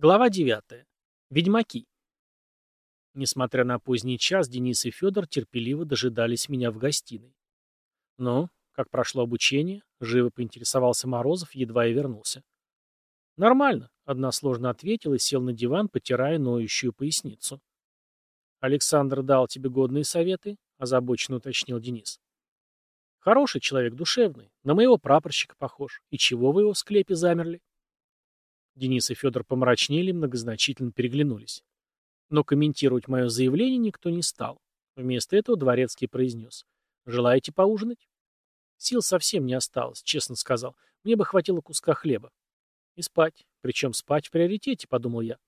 Глава 9. Ведьмаки. Несмотря на поздний час, Денис и Федор терпеливо дожидались меня в гостиной. «Ну, как прошло обучение?» — живо поинтересовался Морозов, едва я вернулся. «Нормально», — односложно ответил и сел на диван, потирая ноющую поясницу. «Александр дал тебе годные советы?» — озабоченно уточнил Денис. «Хороший человек, душевный, на моего прапорщика похож. И чего вы его в склепе замерли?» Денис и Федор помрачнели и многозначительно переглянулись. Но комментировать мое заявление никто не стал. Вместо этого Дворецкий произнес. «Желаете поужинать?» Сил совсем не осталось, честно сказал. Мне бы хватило куска хлеба. И спать. Причем спать в приоритете, подумал я.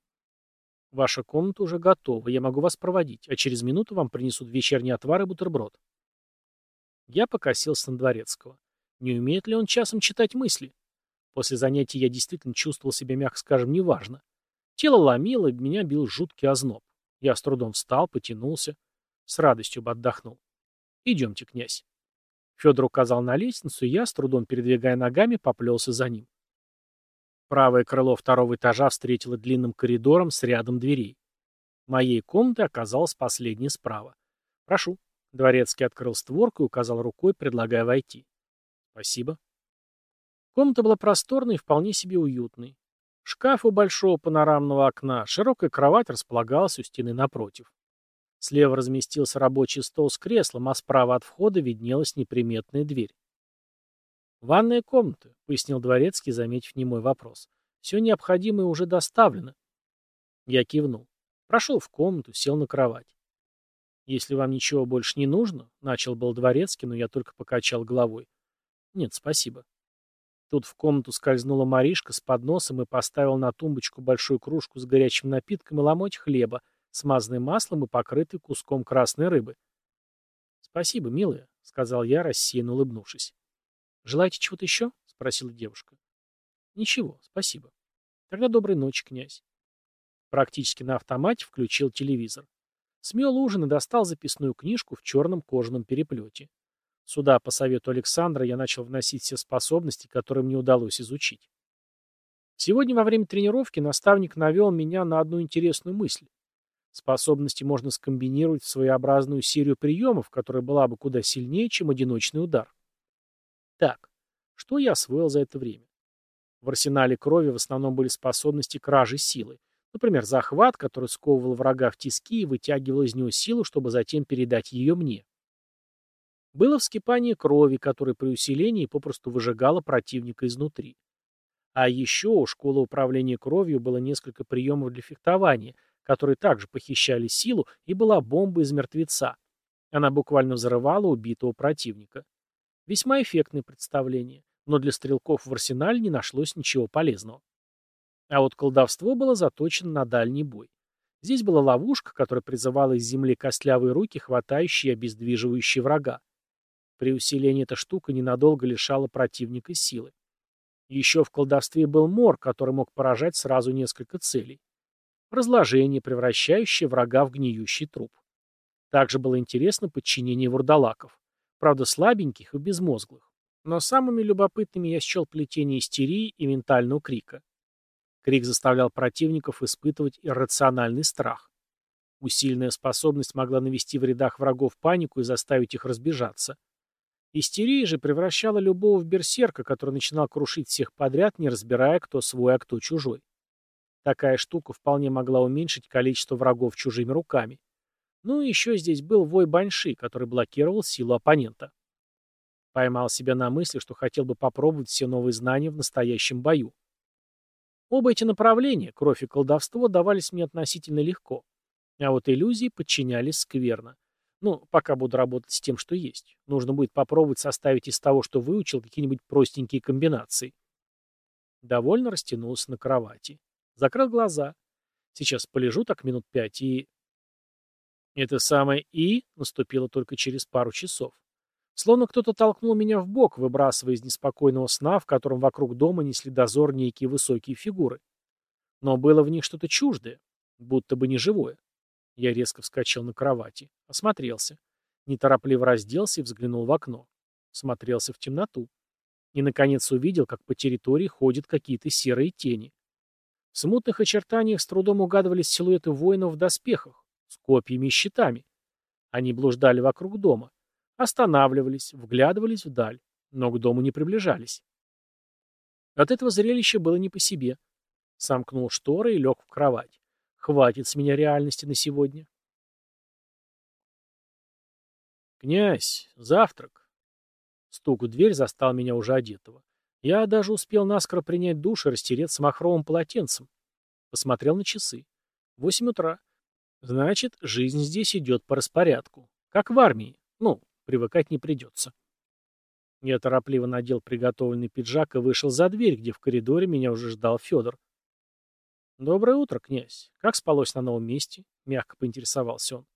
Ваша комната уже готова, я могу вас проводить, а через минуту вам принесут вечерний отвар и бутерброд. Я покосился на Дворецкого. Не умеет ли он часом читать мысли? После занятий я действительно чувствовал себя, мягко скажем, неважно. Тело ломило, меня бил жуткий озноб. Я с трудом встал, потянулся. С радостью бы отдохнул. «Идемте, князь». Федор указал на лестницу, и я, с трудом передвигая ногами, поплелся за ним. Правое крыло второго этажа встретило длинным коридором с рядом дверей. Моей комнаты оказалась последней справа. «Прошу». Дворецкий открыл створку и указал рукой, предлагая войти. «Спасибо». Комната была просторной и вполне себе уютной. Шкаф у большого панорамного окна, широкая кровать располагалась у стены напротив. Слева разместился рабочий стол с креслом, а справа от входа виднелась неприметная дверь. «Ванная комната», — пояснил Дворецкий, заметив немой вопрос. «Все необходимое уже доставлено». Я кивнул. Прошел в комнату, сел на кровать. «Если вам ничего больше не нужно», — начал был Дворецкий, но я только покачал головой. «Нет, спасибо». Тут в комнату скользнула Маришка с подносом и поставил на тумбочку большую кружку с горячим напитком и ломоть хлеба, смазанный маслом и покрытый куском красной рыбы. «Спасибо, милая», — сказал я, рассеянно улыбнувшись. «Желаете чего-то еще?» — спросила девушка. «Ничего, спасибо. Тогда доброй ночи, князь». Практически на автомате включил телевизор. Смел ужин и достал записную книжку в черном кожаном переплете. Сюда, по совету Александра, я начал вносить все способности, которые мне удалось изучить. Сегодня во время тренировки наставник навел меня на одну интересную мысль. Способности можно скомбинировать в своеобразную серию приемов, которая была бы куда сильнее, чем одиночный удар. Так, что я освоил за это время? В арсенале крови в основном были способности кражи силы. Например, захват, который сковывал врага в тиски и вытягивал из него силу, чтобы затем передать ее мне. Было вскипание крови, которое при усилении попросту выжигало противника изнутри. А еще у школы управления кровью было несколько приемов для фехтования, которые также похищали силу, и была бомба из мертвеца. Она буквально взрывала убитого противника. Весьма эффектное представление, но для стрелков в арсенале не нашлось ничего полезного. А вот колдовство было заточено на дальний бой. Здесь была ловушка, которая призывала из земли костлявые руки, хватающие и обездвиживающие врага. При усилении эта штука ненадолго лишала противника силы. Еще в колдовстве был мор, который мог поражать сразу несколько целей. Разложение, превращающее врага в гниющий труп. Также было интересно подчинение вурдалаков. Правда, слабеньких и безмозглых. Но самыми любопытными я счел плетение истерии и ментального крика. Крик заставлял противников испытывать иррациональный страх. Усиленная способность могла навести в рядах врагов панику и заставить их разбежаться. Истерия же превращала любого в берсерка, который начинал крушить всех подряд, не разбирая, кто свой, а кто чужой. Такая штука вполне могла уменьшить количество врагов чужими руками. Ну и еще здесь был вой баньши, который блокировал силу оппонента. Поймал себя на мысли, что хотел бы попробовать все новые знания в настоящем бою. Оба эти направления, кровь и колдовство, давались мне относительно легко. А вот иллюзии подчинялись скверно. Ну, пока буду работать с тем, что есть. Нужно будет попробовать составить из того, что выучил, какие-нибудь простенькие комбинации. Довольно растянулся на кровати. Закрыл глаза. Сейчас полежу так минут пять и... Это самое «и» наступило только через пару часов. Словно кто-то толкнул меня в бок, выбрасывая из неспокойного сна, в котором вокруг дома несли дозор некие высокие фигуры. Но было в них что-то чуждое, будто бы не живое. Я резко вскочил на кровати. Осмотрелся. Неторопливо разделся и взглянул в окно. Смотрелся в темноту. И, наконец, увидел, как по территории ходят какие-то серые тени. В смутных очертаниях с трудом угадывались силуэты воинов в доспехах, с копьями и щитами. Они блуждали вокруг дома, останавливались, вглядывались вдаль, но к дому не приближались. От этого зрелища было не по себе. Сомкнул шторы и лег в кровать. Хватит с меня реальности на сегодня. «Князь, завтрак!» Стук в дверь застал меня уже одетого. Я даже успел наскоро принять душ и растереться махровым полотенцем. Посмотрел на часы. Восемь утра. Значит, жизнь здесь идет по распорядку. Как в армии. Ну, привыкать не придется. Я торопливо надел приготовленный пиджак и вышел за дверь, где в коридоре меня уже ждал Федор. «Доброе утро, князь. Как спалось на новом месте?» — мягко поинтересовался он.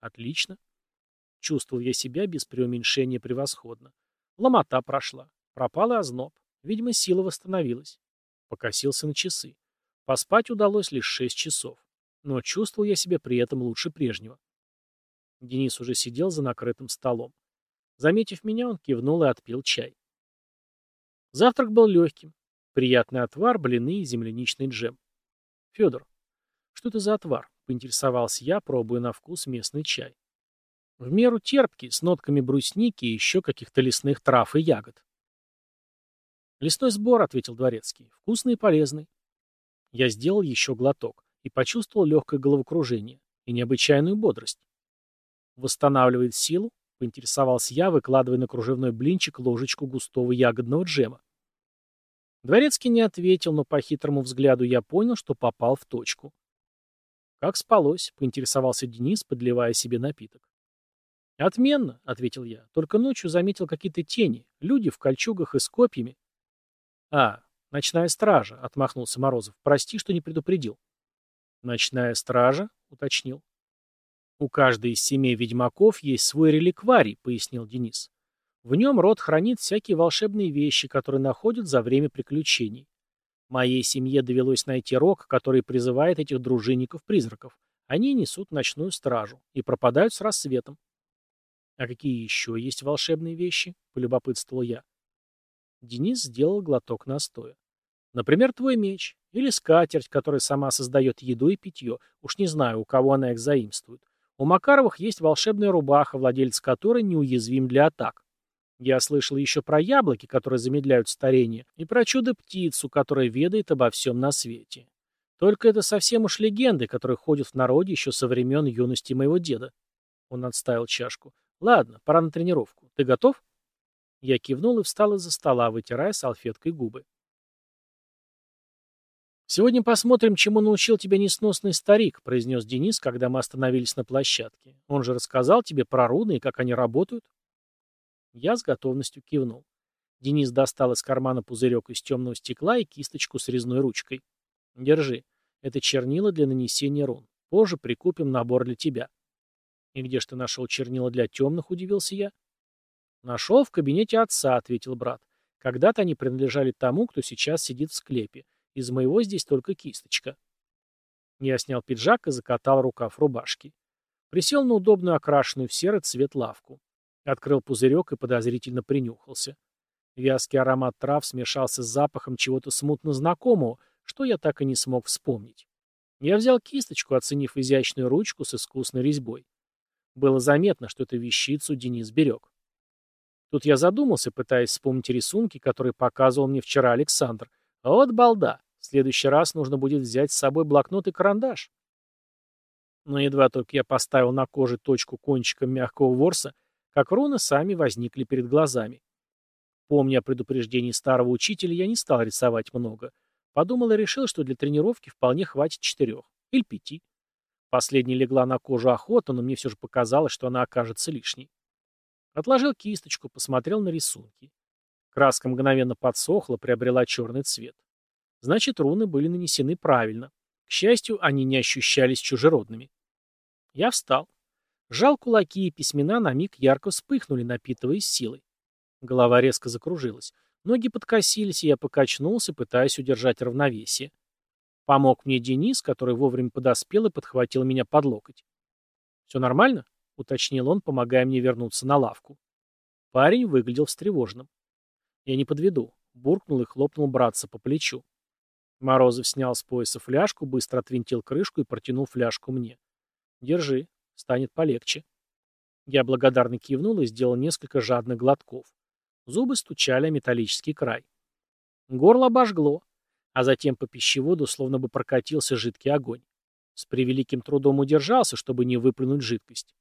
«Отлично». Чувствовал я себя без преуменьшения превосходно. Ломота прошла. Пропал и озноб. Видимо, сила восстановилась. Покосился на часы. Поспать удалось лишь шесть часов. Но чувствовал я себя при этом лучше прежнего. Денис уже сидел за накрытым столом. Заметив меня, он кивнул и отпил чай. Завтрак был легким. Приятный отвар, блины и земляничный джем. Федор, что это за отвар? Поинтересовался я, пробуя на вкус местный чай. В меру терпкий, с нотками брусники и еще каких-то лесных трав и ягод. «Лесной сбор», — ответил Дворецкий. «Вкусный и полезный». Я сделал еще глоток и почувствовал легкое головокружение и необычайную бодрость. «Восстанавливает силу?» — поинтересовался я, выкладывая на кружевной блинчик ложечку густого ягодного джема. Дворецкий не ответил, но по хитрому взгляду я понял, что попал в точку. «Как спалось?» — поинтересовался Денис, подливая себе напиток. «Отменно», — ответил я, — «только ночью заметил какие-то тени, люди в кольчугах и с копьями». «А, ночная стража», — отмахнулся Морозов. «Прости, что не предупредил». «Ночная стража?» — уточнил. «У каждой из семей ведьмаков есть свой реликварий», — пояснил Денис. «В нем род хранит всякие волшебные вещи, которые находят за время приключений. Моей семье довелось найти рог, который призывает этих дружинников-призраков. Они несут ночную стражу и пропадают с рассветом. «А какие еще есть волшебные вещи?» — полюбопытствовал я. Денис сделал глоток настоя. «Например, твой меч. Или скатерть, которая сама создает еду и питье. Уж не знаю, у кого она их заимствует. У Макаровых есть волшебная рубаха, владелец которой неуязвим для атак. Я слышал еще про яблоки, которые замедляют старение, и про чудо-птицу, которая ведает обо всем на свете. Только это совсем уж легенды, которые ходят в народе еще со времен юности моего деда. Он отставил чашку. Ладно, пора на тренировку. Ты готов? Я кивнул и встал из-за стола, вытирая салфеткой губы. «Сегодня посмотрим, чему научил тебя несносный старик», — произнес Денис, когда мы остановились на площадке. «Он же рассказал тебе про руны и как они работают?» Я с готовностью кивнул. Денис достал из кармана пузырек из темного стекла и кисточку с резной ручкой. «Держи. Это чернила для нанесения рун. Позже прикупим набор для тебя». «И где ж ты нашел чернила для темных?» — удивился я. «Нашел в кабинете отца», — ответил брат. «Когда-то они принадлежали тому, кто сейчас сидит в склепе. Из моего здесь только кисточка». Я снял пиджак и закатал рукав рубашки. Присел на удобную окрашенную в серый цвет лавку. Открыл пузырек и подозрительно принюхался. Вязкий аромат трав смешался с запахом чего-то смутно знакомого, что я так и не смог вспомнить. Я взял кисточку, оценив изящную ручку с искусной резьбой. Было заметно, что эту вещицу Денис берег. Тут я задумался, пытаясь вспомнить рисунки, которые показывал мне вчера Александр. Вот балда. В следующий раз нужно будет взять с собой блокнот и карандаш. Но едва только я поставил на коже точку кончиком мягкого ворса, как руны сами возникли перед глазами. Помня о предупреждении старого учителя, я не стал рисовать много. Подумал и решил, что для тренировки вполне хватит четырех. Или пяти. Последняя легла на кожу охота, но мне все же показалось, что она окажется лишней. Отложил кисточку, посмотрел на рисунки. Краска мгновенно подсохла, приобрела черный цвет. Значит, руны были нанесены правильно. К счастью, они не ощущались чужеродными. Я встал. Жал кулаки, и письмена на миг ярко вспыхнули, напитываясь силой. Голова резко закружилась. Ноги подкосились, и я покачнулся, пытаясь удержать равновесие. Помог мне Денис, который вовремя подоспел и подхватил меня под локоть. «Все нормально?» — уточнил он, помогая мне вернуться на лавку. Парень выглядел встревоженным. «Я не подведу», — буркнул и хлопнул братца по плечу. Морозов снял с пояса фляжку, быстро отвинтил крышку и протянул фляжку мне. «Держи, станет полегче». Я благодарно кивнул и сделал несколько жадных глотков. Зубы стучали о металлический край. Горло обожгло, а затем по пищеводу словно бы прокатился жидкий огонь. С превеликим трудом удержался, чтобы не выплюнуть жидкость.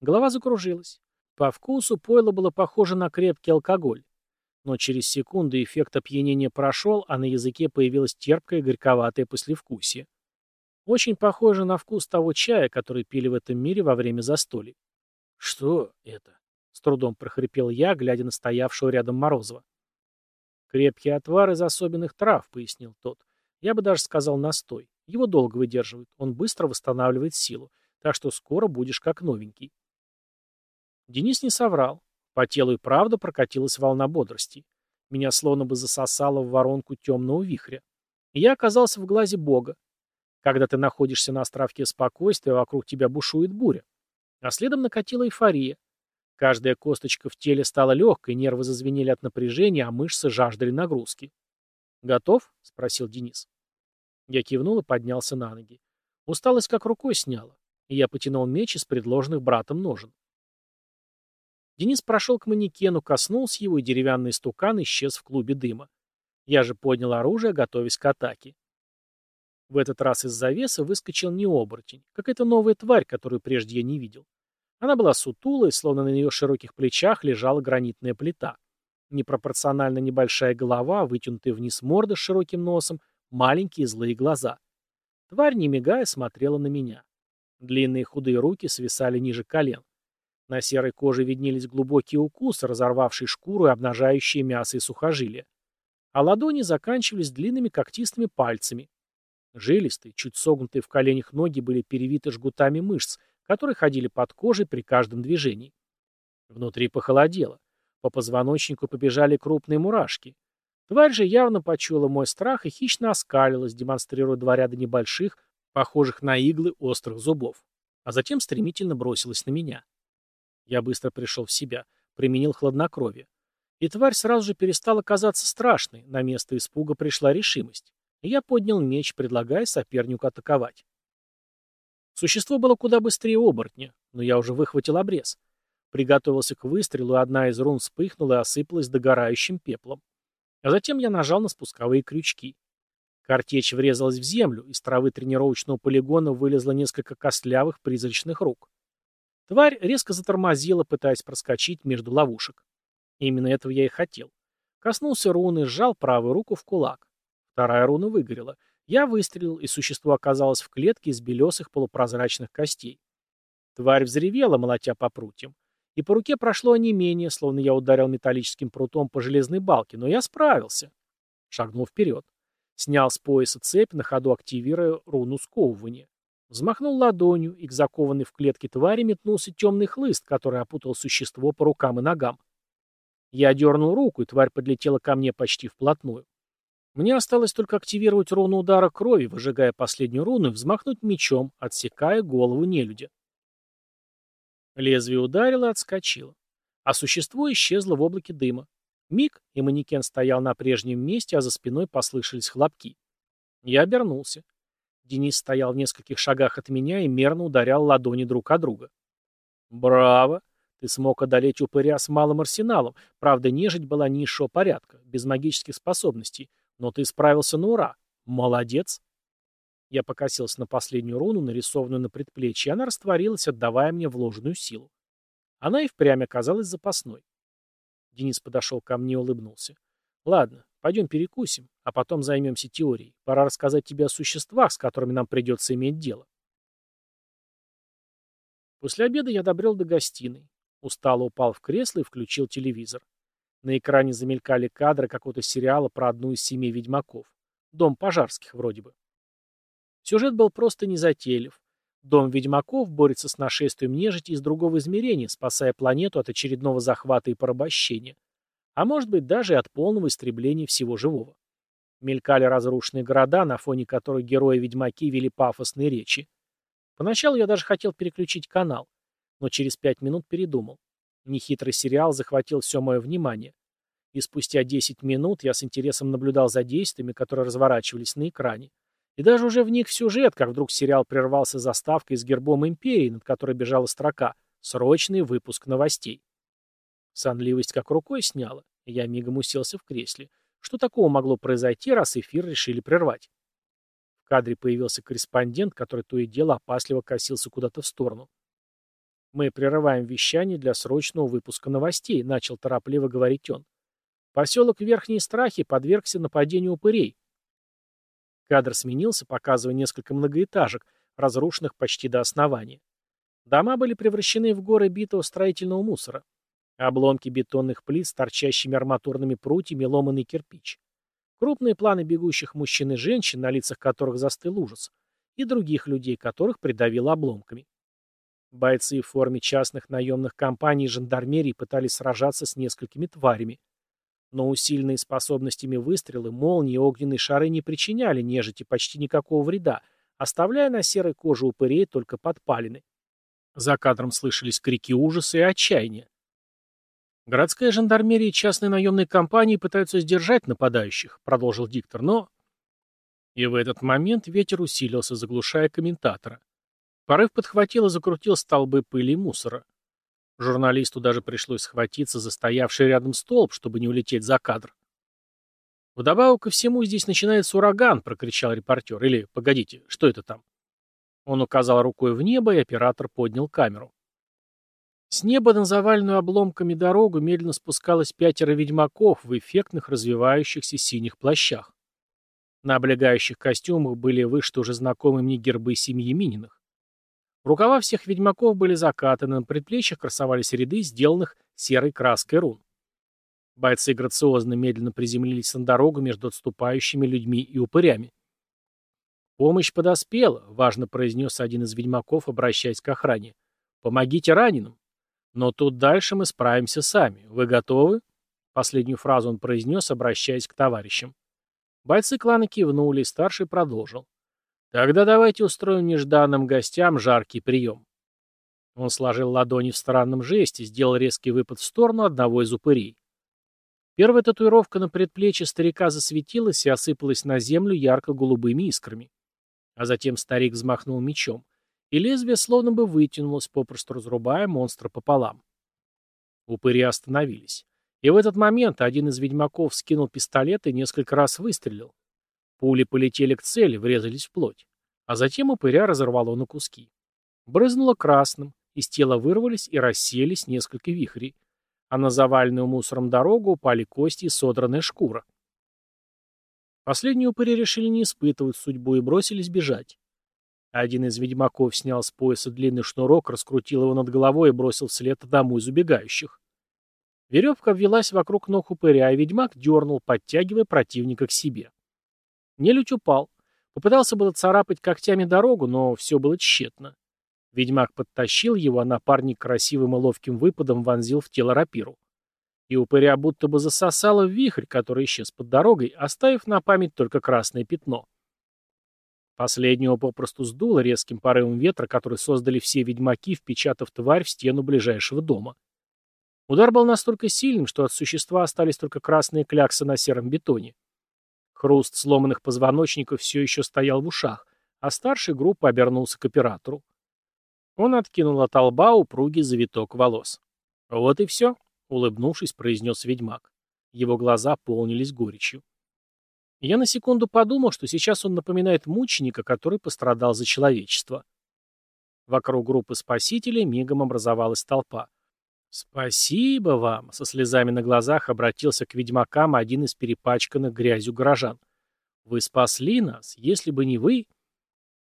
Голова закружилась. По вкусу пойло было похоже на крепкий алкоголь. Но через секунду эффект опьянения прошел, а на языке появилось терпкое горьковатое послевкусие. Очень похоже на вкус того чая, который пили в этом мире во время застолья. «Что это?» — с трудом прохрипел я, глядя на стоявшего рядом Морозова. «Крепкий отвар из особенных трав», — пояснил тот. «Я бы даже сказал настой. Его долго выдерживают, он быстро восстанавливает силу, так что скоро будешь как новенький». Денис не соврал. По телу и правда прокатилась волна бодрости. Меня словно бы засосало в воронку темного вихря. Я оказался в глазе Бога. Когда ты находишься на островке спокойствия, вокруг тебя бушует буря. А следом накатила эйфория. Каждая косточка в теле стала легкой, нервы зазвенели от напряжения, а мышцы жаждали нагрузки. «Готов?» — спросил Денис. Я кивнул и поднялся на ноги. Усталость как рукой сняла, и я потянул меч из предложенных братом ножен. Денис прошел к манекену, коснулся его, и деревянный стукан исчез в клубе дыма. Я же поднял оружие, готовясь к атаке. В этот раз из завеса выскочил не оборотень, какая-то новая тварь, которую прежде я не видел. Она была сутулой, словно на ее широких плечах лежала гранитная плита. Непропорционально небольшая голова, вытянутая вниз морда с широким носом, маленькие злые глаза. Тварь, не мигая, смотрела на меня. Длинные худые руки свисали ниже колен. На серой коже виднелись глубокие укусы, разорвавшие шкуру и обнажающие мясо и сухожилия. А ладони заканчивались длинными когтистыми пальцами. Жилистые, чуть согнутые в коленях ноги были перевиты жгутами мышц, которые ходили под кожей при каждом движении. Внутри похолодело. По позвоночнику побежали крупные мурашки. Тварь же явно почуяла мой страх и хищно оскалилась, демонстрируя два ряда небольших, похожих на иглы острых зубов. А затем стремительно бросилась на меня. Я быстро пришел в себя, применил хладнокровие. И тварь сразу же перестала казаться страшной, на место испуга пришла решимость. Я поднял меч, предлагая сопернику атаковать. Существо было куда быстрее оборотня, но я уже выхватил обрез. Приготовился к выстрелу, и одна из рун вспыхнула и осыпалась догорающим пеплом. А затем я нажал на спусковые крючки. Картечь врезалась в землю, из травы тренировочного полигона вылезло несколько костлявых призрачных рук. Тварь резко затормозила, пытаясь проскочить между ловушек. Именно этого я и хотел. Коснулся руны, сжал правую руку в кулак. Вторая руна выгорела. Я выстрелил, и существо оказалось в клетке из белесых полупрозрачных костей. Тварь взревела, молотя по прутьям. И по руке прошло онемение, словно я ударил металлическим прутом по железной балке, но я справился. Шагнул вперед. Снял с пояса цепь, на ходу активируя руну сковывания. Взмахнул ладонью, и к закованной в клетке твари метнулся темный хлыст, который опутал существо по рукам и ногам. Я дернул руку, и тварь подлетела ко мне почти вплотную. Мне осталось только активировать руну удара крови, выжигая последнюю руну и взмахнуть мечом, отсекая голову нелюдя. Лезвие ударило и отскочило. А существо исчезло в облаке дыма. Миг, и манекен стоял на прежнем месте, а за спиной послышались хлопки. Я обернулся. Денис стоял в нескольких шагах от меня и мерно ударял ладони друг о друга. «Браво! Ты смог одолеть упыря с малым арсеналом. Правда, нежить была низшего порядка, без магических способностей. Но ты справился на ура. Молодец!» Я покосился на последнюю руну, нарисованную на предплечье, она растворилась, отдавая мне вложенную силу. Она и впрямь оказалась запасной. Денис подошел ко мне и улыбнулся. «Ладно, Пойдем перекусим, а потом займемся теорией. Пора рассказать тебе о существах, с которыми нам придется иметь дело. После обеда я добрел до гостиной. Устало упал в кресло и включил телевизор. На экране замелькали кадры какого-то сериала про одну из семей ведьмаков. Дом пожарских вроде бы. Сюжет был просто незатейлив. Дом ведьмаков борется с нашествием нежити из другого измерения, спасая планету от очередного захвата и порабощения а может быть даже и от полного истребления всего живого. Мелькали разрушенные города, на фоне которых герои-ведьмаки вели пафосные речи. Поначалу я даже хотел переключить канал, но через пять минут передумал. Нехитрый сериал захватил все мое внимание. И спустя 10 минут я с интересом наблюдал за действиями, которые разворачивались на экране. И даже уже вник в сюжет, как вдруг сериал прервался заставкой с гербом империи, над которой бежала строка «Срочный выпуск новостей». Сонливость как рукой сняла, и я мигом уселся в кресле. Что такого могло произойти, раз эфир решили прервать? В кадре появился корреспондент, который то и дело опасливо косился куда-то в сторону. «Мы прерываем вещание для срочного выпуска новостей», — начал торопливо говорить он. «Поселок Верхние Страхи подвергся нападению упырей». Кадр сменился, показывая несколько многоэтажек, разрушенных почти до основания. Дома были превращены в горы битого строительного мусора. Обломки бетонных плит с торчащими арматурными прутьями, ломанный кирпич. Крупные планы бегущих мужчин и женщин, на лицах которых застыл ужас, и других людей, которых придавило обломками. Бойцы в форме частных наемных компаний и жандармерии пытались сражаться с несколькими тварями. Но усиленные способностями выстрелы, молнии и огненные шары не причиняли нежити почти никакого вреда, оставляя на серой коже упырей только подпалины. За кадром слышались крики ужаса и отчаяния. Городская жандармерия и частные наемные компании пытаются сдержать нападающих, продолжил диктор, но... И в этот момент ветер усилился, заглушая комментатора. Порыв подхватил и закрутил столбы пыли и мусора. Журналисту даже пришлось схватиться за стоявший рядом столб, чтобы не улететь за кадр. «Вдобавок ко всему здесь начинается ураган», — прокричал репортер. «Или, погодите, что это там?» Он указал рукой в небо, и оператор поднял камеру. С неба на заваленную обломками дорогу медленно спускалось пятеро ведьмаков в эффектных развивающихся синих плащах. На облегающих костюмах были вышиты уже знакомые мне гербы семьи Мининых. Рукава всех ведьмаков были закатаны, на предплечьях красовались ряды, сделанных серой краской рун. Бойцы грациозно медленно приземлились на дорогу между отступающими людьми и упырями. «Помощь подоспела», — важно произнес один из ведьмаков, обращаясь к охране. «Помогите раненым». Но тут дальше мы справимся сами. Вы готовы?» Последнюю фразу он произнес, обращаясь к товарищам. Бойцы клана кивнули, и старший продолжил. «Тогда давайте устроим нежданным гостям жаркий прием». Он сложил ладони в странном жесте, сделал резкий выпад в сторону одного из упырей. Первая татуировка на предплечье старика засветилась и осыпалась на землю ярко-голубыми искрами. А затем старик взмахнул мечом и лезвие словно бы вытянулось, попросту разрубая монстра пополам. Упыри остановились. И в этот момент один из ведьмаков скинул пистолет и несколько раз выстрелил. Пули полетели к цели, врезались в плоть. А затем упыря разорвало на куски. Брызнуло красным, из тела вырвались и рассеялись несколько вихрей. А на заваленную мусором дорогу упали кости и содранная шкура. Последние упыри решили не испытывать судьбу и бросились бежать. Один из ведьмаков снял с пояса длинный шнурок, раскрутил его над головой и бросил вслед одному из убегающих. Веревка обвелась вокруг ног упыря, и ведьмак дернул, подтягивая противника к себе. Нелюдь упал. Попытался было царапать когтями дорогу, но все было тщетно. Ведьмак подтащил его, а напарник красивым и ловким выпадом вонзил в тело рапиру. И упыря будто бы засосало в вихрь, который исчез под дорогой, оставив на память только красное пятно. Последнего попросту сдуло резким порывом ветра, который создали все ведьмаки, впечатав тварь в стену ближайшего дома. Удар был настолько сильным, что от существа остались только красные кляксы на сером бетоне. Хруст сломанных позвоночников все еще стоял в ушах, а старший группа обернулся к оператору. Он откинул от лба упругий завиток волос. «Вот и все», — улыбнувшись, произнес ведьмак. Его глаза полнились горечью. Я на секунду подумал, что сейчас он напоминает мученика, который пострадал за человечество. Вокруг группы спасителей мигом образовалась толпа. «Спасибо вам!» — со слезами на глазах обратился к ведьмакам один из перепачканных грязью горожан. «Вы спасли нас. Если бы не вы...»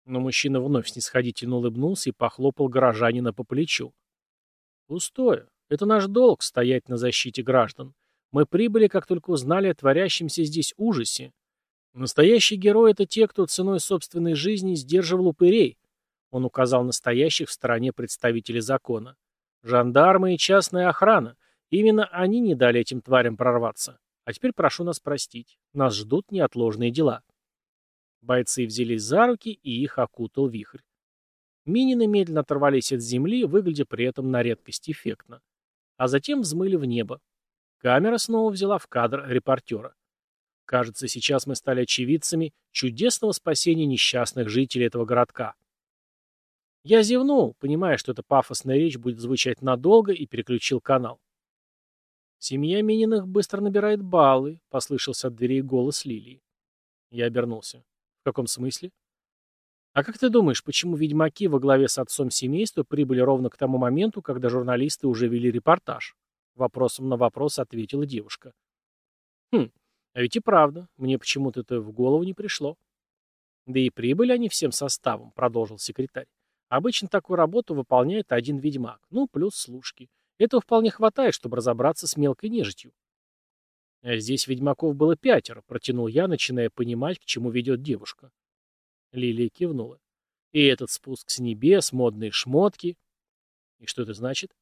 Но мужчина вновь снисходительно улыбнулся и похлопал горожанина по плечу. «Пустое. Это наш долг — стоять на защите граждан. Мы прибыли, как только узнали о творящемся здесь ужасе. Настоящие герои — это те, кто ценой собственной жизни сдерживал упырей. Он указал настоящих в стороне представителей закона. Жандармы и частная охрана. Именно они не дали этим тварям прорваться. А теперь прошу нас простить. Нас ждут неотложные дела. Бойцы взялись за руки, и их окутал вихрь. Минины медленно оторвались от земли, выглядя при этом на редкость эффектно. А затем взмыли в небо. Камера снова взяла в кадр репортера. Кажется, сейчас мы стали очевидцами чудесного спасения несчастных жителей этого городка. Я зевнул, понимая, что эта пафосная речь будет звучать надолго, и переключил канал. «Семья Мининых быстро набирает баллы», — послышался от дверей голос Лилии. Я обернулся. «В каком смысле?» «А как ты думаешь, почему ведьмаки во главе с отцом семейства прибыли ровно к тому моменту, когда журналисты уже вели репортаж?» Вопросом на вопрос ответила девушка. «Хм, а ведь и правда, мне почему-то это в голову не пришло». «Да и прибыли они всем составом», — продолжил секретарь. «Обычно такую работу выполняет один ведьмак, ну, плюс служки. Этого вполне хватает, чтобы разобраться с мелкой нежитью». «А здесь ведьмаков было пятеро», — протянул я, начиная понимать, к чему ведет девушка. Лилия кивнула. И этот спуск с небес, модные шмотки. И что это значит?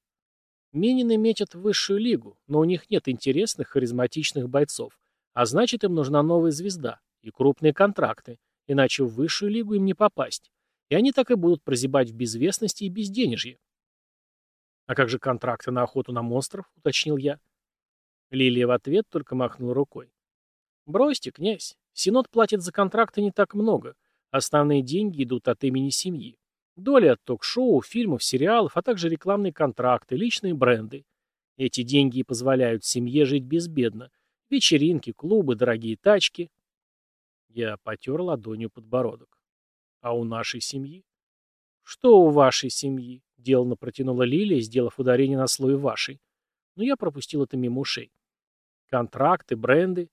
Минины метят в высшую лигу, но у них нет интересных, харизматичных бойцов. А значит, им нужна новая звезда и крупные контракты, иначе в высшую лигу им не попасть. И они так и будут прозябать в безвестности и безденежье. «А как же контракты на охоту на монстров?» — уточнил я. Лилия в ответ только махнула рукой. «Бросьте, князь. Синод платит за контракты не так много. Основные деньги идут от имени семьи. Доля от ток-шоу, фильмов, сериалов, а также рекламные контракты, личные бренды. Эти деньги и позволяют семье жить безбедно. Вечеринки, клубы, дорогие тачки. Я потер ладонью подбородок. А у нашей семьи? Что у вашей семьи? Делано протянула Лилия, сделав ударение на слой вашей. Но я пропустил это мимо ушей. Контракты, бренды.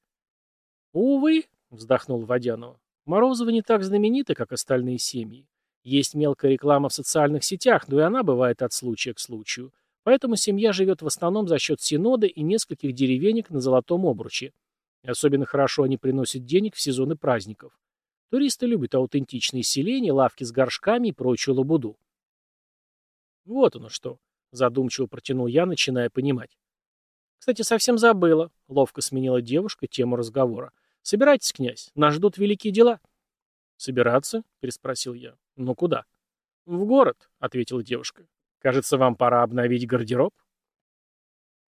Увы, вздохнул Водянова. Морозовы не так знамениты, как остальные семьи. Есть мелкая реклама в социальных сетях, но и она бывает от случая к случаю. Поэтому семья живет в основном за счет синода и нескольких деревенек на Золотом Обруче. Особенно хорошо они приносят денег в сезоны праздников. Туристы любят аутентичные селения, лавки с горшками и прочую лабуду. Вот оно что, задумчиво протянул я, начиная понимать. Кстати, совсем забыла, ловко сменила девушка тему разговора. Собирайтесь, князь, нас ждут великие дела. Собираться? переспросил я. Ну куда? В город, ответила девушка. Кажется, вам пора обновить гардероб.